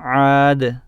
عاد.